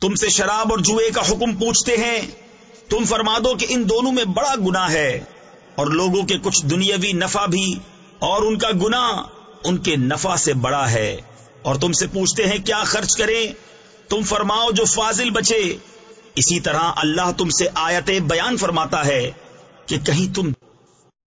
تم سے شراب اور جوئے کا حکم پوچھتے ہیں۔ تم فرما دو کہ ان دونوں میں بڑا گنا ہے۔ اور لوگوں کے کچھ دنیاوی نفع بھی، اور ان کا گنا ان کے نفع سے بڑا ہے۔ اور تم سے پوچھتے ہیں کیا خرچ کریں؟ تم فرماؤ جو فاضل بچے۔ اسی طرح اللہ تم سے آیت بیان فرماتا ہے کہ کہیں تم